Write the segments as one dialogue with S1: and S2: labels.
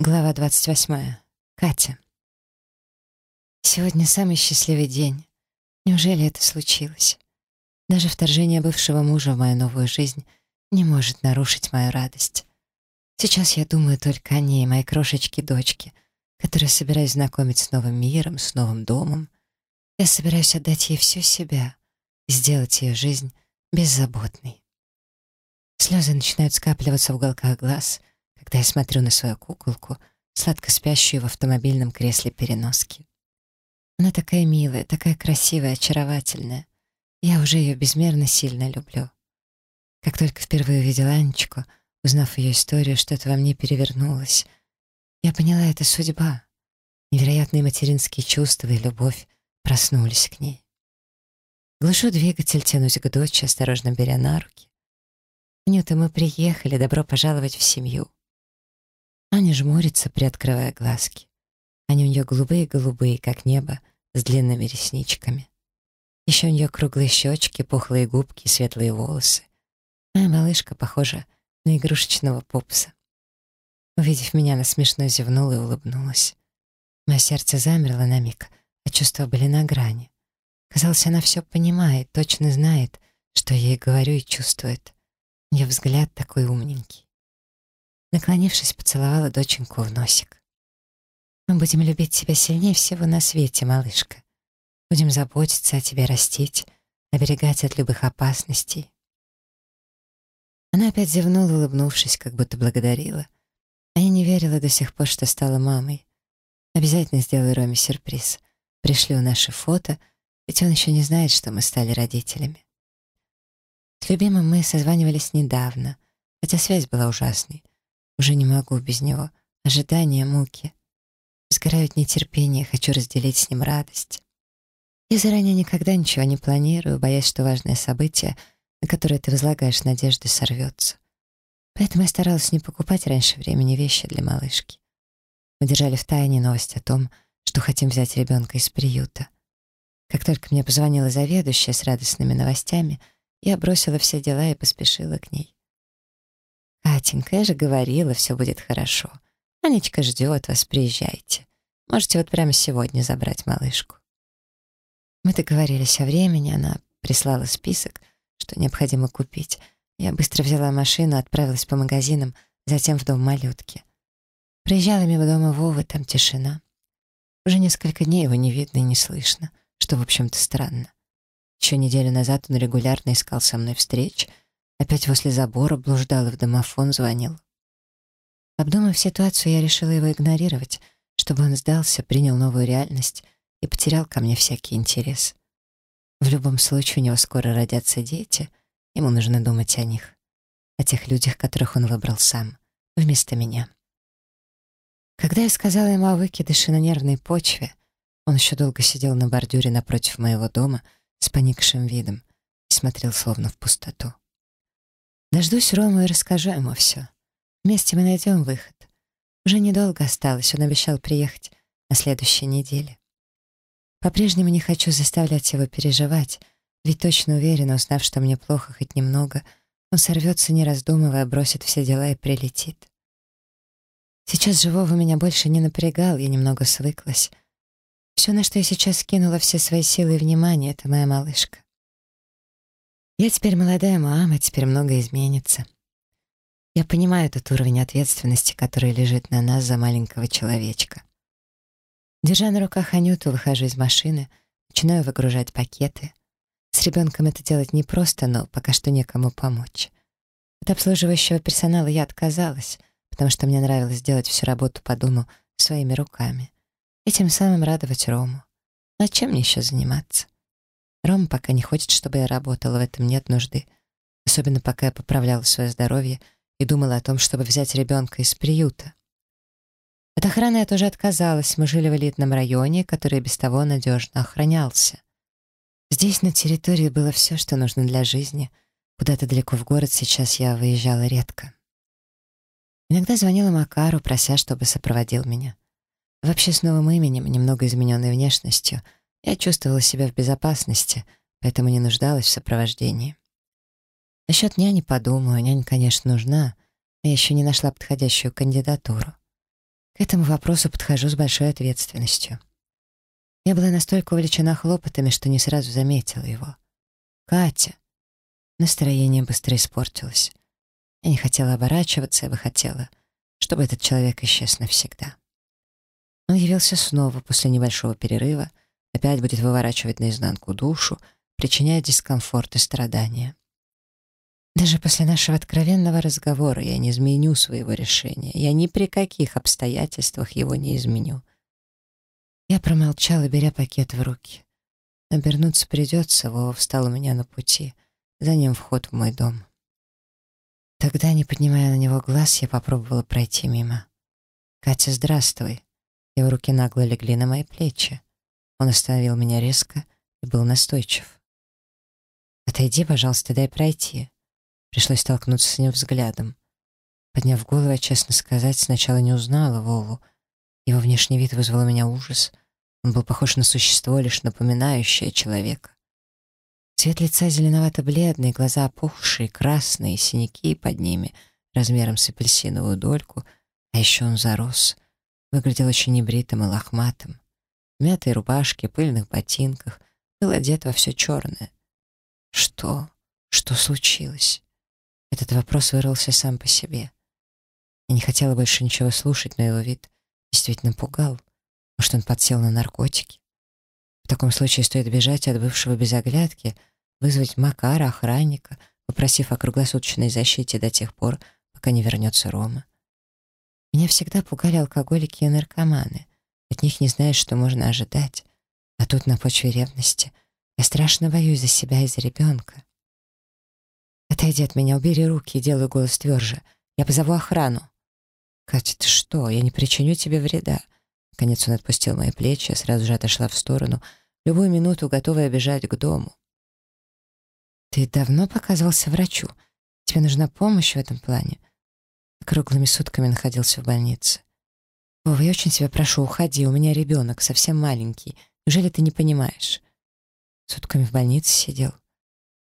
S1: Глава 28. Катя. Сегодня самый счастливый день. Неужели это случилось? Даже вторжение бывшего мужа в мою новую жизнь не может нарушить мою радость. Сейчас я думаю только о ней, моей крошечке-дочке, которую собираюсь знакомить с новым миром, с новым домом. Я собираюсь отдать ей всю себя и сделать ее жизнь беззаботной. Слезы начинают скапливаться в уголках глаз — когда я смотрю на свою куколку, сладко спящую в автомобильном кресле переноски. Она такая милая, такая красивая, очаровательная. Я уже ее безмерно сильно люблю. Как только впервые увидела Анечку, узнав ее историю, что-то во мне перевернулось. Я поняла, это судьба. Невероятные материнские чувства и любовь проснулись к ней. Глушу двигатель, тянусь к дочери, осторожно беря на руки. «Нюта, мы приехали, добро пожаловать в семью». Аня жмурится, приоткрывая глазки. Они у нее голубые-голубые, как небо, с длинными ресничками. Еще у нее круглые щечки, пухлые губки, светлые волосы. Моя малышка похожа на игрушечного пупса. Увидев меня, она смешно зевнула и улыбнулась. Мое сердце замерло на миг, а чувства были на грани. Казалось, она все понимает, точно знает, что я ей говорю и чувствует. Ее взгляд такой умненький. Наклонившись, поцеловала доченьку в носик. «Мы будем любить тебя сильнее всего на свете, малышка. Будем заботиться о тебе, растить, оберегать от любых опасностей». Она опять зевнула, улыбнувшись, как будто благодарила. А я не верила до сих пор, что стала мамой. Обязательно сделаю Роме сюрприз. Пришлю наши фото, ведь он еще не знает, что мы стали родителями. С любимым мы созванивались недавно, хотя связь была ужасной. Уже не могу без него. Ожидания, муки. Сгораю от нетерпения, хочу разделить с ним радость. Я заранее никогда ничего не планирую, боясь, что важное событие, на которое ты возлагаешь надежды, сорвется. Поэтому я старалась не покупать раньше времени вещи для малышки. Мы держали в тайне новость о том, что хотим взять ребенка из приюта. Как только мне позвонила заведующая с радостными новостями, я бросила все дела и поспешила к ней. «Катенька, я же говорила, все будет хорошо. Анечка ждет вас, приезжайте. Можете вот прямо сегодня забрать малышку». Мы договорились о времени, она прислала список, что необходимо купить. Я быстро взяла машину, отправилась по магазинам, затем в дом малютки. Приезжала мимо дома Вовы, там тишина. Уже несколько дней его не видно и не слышно, что, в общем-то, странно. Еще неделю назад он регулярно искал со мной встреч — Опять возле забора блуждал и в домофон звонил. Обдумав ситуацию, я решила его игнорировать, чтобы он сдался, принял новую реальность и потерял ко мне всякий интерес. В любом случае, у него скоро родятся дети, ему нужно думать о них, о тех людях, которых он выбрал сам, вместо меня. Когда я сказала ему о выкидыше на нервной почве, он еще долго сидел на бордюре напротив моего дома с поникшим видом и смотрел словно в пустоту. Дождусь Рому и расскажу ему все. Вместе мы найдем выход. Уже недолго осталось, он обещал приехать на следующей неделе. По-прежнему не хочу заставлять его переживать, ведь точно уверена, узнав, что мне плохо хоть немного, он сорвется, не раздумывая, бросит все дела и прилетит. Сейчас живого меня больше не напрягал, я немного свыклась. Все, на что я сейчас скинула все свои силы и внимание, это моя малышка. Я теперь молодая мама, теперь многое изменится. Я понимаю тот уровень ответственности, который лежит на нас за маленького человечка. Держа на руках Анюту, выхожу из машины, начинаю выгружать пакеты. С ребенком это делать непросто, но пока что некому помочь. От обслуживающего персонала я отказалась, потому что мне нравилось делать всю работу по дому своими руками и тем самым радовать Рому. А чем мне еще заниматься? Ром пока не хочет, чтобы я работала, в этом нет нужды. Особенно пока я поправляла свое здоровье и думала о том, чтобы взять ребенка из приюта. От охраны я тоже отказалась. Мы жили в элитном районе, который без того надежно охранялся. Здесь на территории было все, что нужно для жизни. Куда-то далеко в город сейчас я выезжала редко. Иногда звонила Макару, прося, чтобы сопроводил меня. Вообще с новым именем, немного измененной внешностью — я чувствовала себя в безопасности, поэтому не нуждалась в сопровождении. Насчет няни подумаю, нянь, конечно, нужна, но я еще не нашла подходящую кандидатуру. К этому вопросу подхожу с большой ответственностью. Я была настолько увлечена хлопотами, что не сразу заметила его. «Катя!» Настроение быстро испортилось. Я не хотела оборачиваться, я бы хотела, чтобы этот человек исчез навсегда. Он явился снова после небольшого перерыва, опять будет выворачивать наизнанку душу, причиняя дискомфорт и страдания. Даже после нашего откровенного разговора я не изменю своего решения. Я ни при каких обстоятельствах его не изменю. Я промолчала, беря пакет в руки. Обернуться придется, Вова встал у меня на пути. За ним вход в мой дом. Тогда, не поднимая на него глаз, я попробовала пройти мимо. «Катя, здравствуй». Его руки нагло легли на мои плечи. Он остановил меня резко и был настойчив. «Отойди, пожалуйста, дай пройти». Пришлось столкнуться с ним взглядом. Подняв голову, я, честно сказать, сначала не узнала Вову. Его внешний вид вызвал у меня ужас. Он был похож на существо, лишь напоминающее человека. Цвет лица зеленовато-бледный, глаза опухшие, красные, синяки под ними, размером с апельсиновую дольку, а еще он зарос. Выглядел очень небритым и лохматым. Мятой рубашке, пыльных ботинках, был одет во все черное. Что? Что случилось? Этот вопрос вырвался сам по себе. Я не хотела больше ничего слушать, но его вид действительно пугал. Может, он подсел на наркотики? В таком случае стоит бежать от бывшего без оглядки, вызвать Макара, охранника, попросив о круглосуточной защите до тех пор, пока не вернется Рома. Меня всегда пугали алкоголики и наркоманы. От них не знаешь, что можно ожидать. А тут на почве ревности я страшно боюсь за себя и за ребенка. «Отойди от меня, убери руки», — делаю голос тверже. «Я позову охрану». «Катя, ты что? Я не причиню тебе вреда». Наконец он отпустил мои плечи, я сразу же отошла в сторону, любую минуту готовая бежать к дому. «Ты давно показывался врачу? Тебе нужна помощь в этом плане?» Круглыми сутками находился в больнице. «Вова, я очень тебя прошу, уходи, у меня ребенок, совсем маленький. Неужели ты не понимаешь?» Сутками в больнице сидел.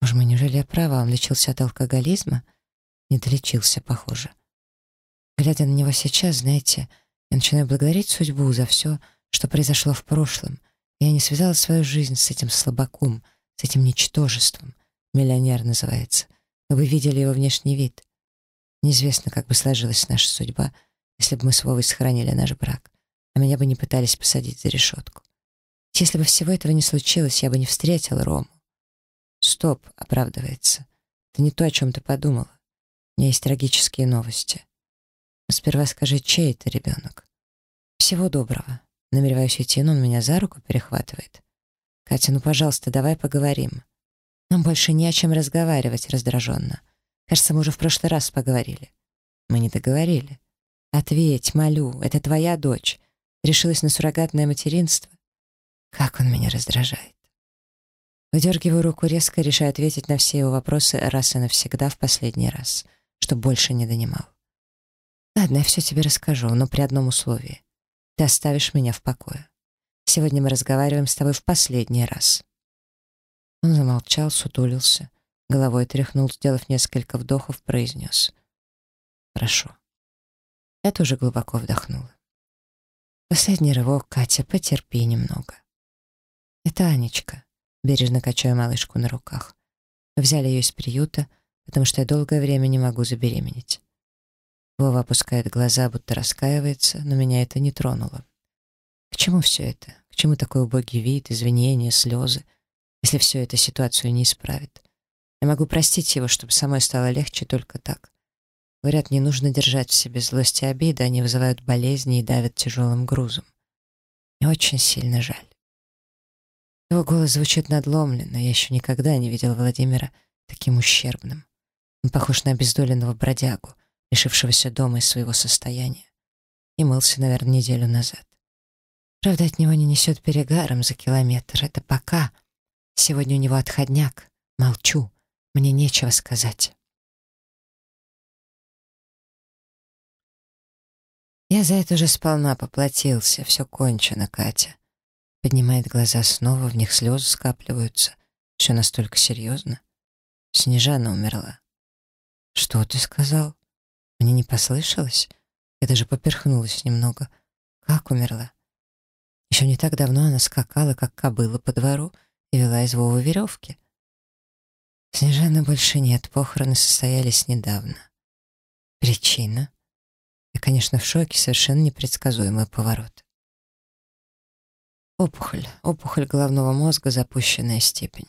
S1: Боже мой, неужели я права, он лечился от алкоголизма? Не долечился, похоже. Глядя на него сейчас, знаете, я начинаю благодарить судьбу за все, что произошло в прошлом. Я не связала свою жизнь с этим слабаком, с этим ничтожеством. Миллионер называется. Вы видели его внешний вид. Неизвестно, как бы сложилась наша судьба, если бы мы с Вовой сохранили наш брак, а меня бы не пытались посадить за решетку. Если бы всего этого не случилось, я бы не встретила Рому. «Стоп», — оправдывается. «Это не то, о чем ты подумала. У меня есть трагические новости. Но сперва скажи, чей это ребенок?» «Всего доброго». Намереваюсь идти, но он меня за руку перехватывает. «Катя, ну, пожалуйста, давай поговорим». «Нам больше не о чем разговаривать», — раздраженно. «Кажется, мы уже в прошлый раз поговорили». «Мы не договорили». «Ответь, молю, это твоя дочь. Решилась на суррогатное материнство». Как он меня раздражает. Выдергиваю руку резко, решая ответить на все его вопросы раз и навсегда в последний раз, чтобы больше не донимал. Ладно, я все тебе расскажу, но при одном условии. Ты оставишь меня в покое. Сегодня мы разговариваем с тобой в последний раз. Он замолчал, сутулился, головой тряхнул, сделав несколько вдохов, произнес. Хорошо. Я тоже глубоко вдохнула. Последний рывок, Катя, потерпи немного. Это Анечка бережно качаю малышку на руках. Мы взяли ее из приюта, потому что я долгое время не могу забеременеть. Вова опускает глаза, будто раскаивается, но меня это не тронуло. К чему все это? К чему такой убогий вид, извинения, слезы, если все это ситуацию не исправит? Я могу простить его, чтобы самой стало легче только так. Говорят, не нужно держать в себе злость и обиды, они вызывают болезни и давят тяжелым грузом. Мне очень сильно жаль. Его голос звучит надломленно. Я еще никогда не видел Владимира таким ущербным. Он похож на обездоленного бродягу, лишившегося дома и своего состояния. И мылся, наверное, неделю назад. Правда, от него не несет перегаром за километр. Это пока. Сегодня у него отходняк. Молчу. Мне нечего сказать. Я за это уже сполна поплатился. Все кончено, Катя. Поднимает глаза снова, в них слезы скапливаются. Все настолько серьезно. Снежана умерла. «Что ты сказал? Мне не послышалось?» Я даже поперхнулась немного. Как умерла? Еще не так давно она скакала, как кобыла по двору, и вела из Вовы веревки. Снежаны больше нет, похороны состоялись недавно. Причина? Я, конечно, в шоке, совершенно непредсказуемый поворот. Опухоль, опухоль головного мозга, запущенная степень.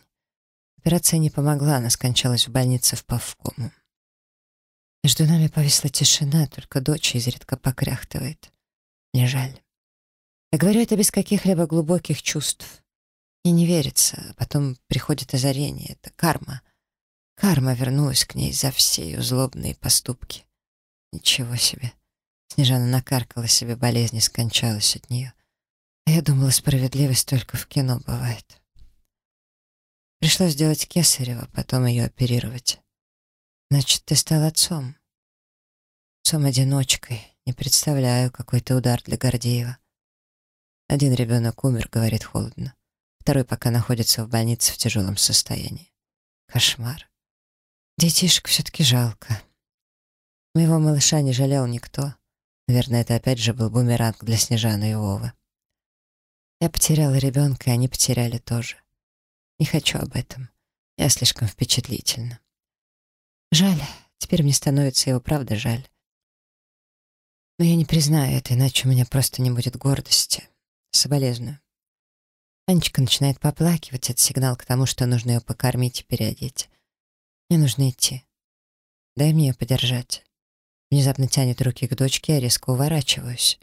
S1: Операция не помогла, она скончалась в больнице в Павкому. Между нами повисла тишина, только дочь изредка покряхтывает. Мне жаль. Я говорю это без каких-либо глубоких чувств. Мне не верится, а потом приходит озарение. Это карма. Карма вернулась к ней за все ее злобные поступки. Ничего себе. Снежана накаркала себе болезнь и скончалась от нее. А я думала, справедливость только в кино бывает. Пришлось сделать кесарево, потом ее оперировать. Значит, ты стал отцом. Отцом-одиночкой. Не представляю, какой то удар для Гордеева. Один ребенок умер, говорит холодно. Второй пока находится в больнице в тяжелом состоянии. Кошмар. Детишек все-таки жалко. Моего малыша не жалел никто. Наверное, это опять же был бумеранг для Снежаны и Вовы. Я потеряла ребенка, и они потеряли тоже. Не хочу об этом. Я слишком впечатлительна. Жаль, теперь мне становится его правда жаль. Но я не признаю это, иначе у меня просто не будет гордости. Соболезную. Анечка начинает поплакивать. Это сигнал к тому, что нужно ее покормить и переодеть. Мне нужно идти. Дай мне ее подержать. Внезапно тянет руки к дочке, я резко уворачиваюсь.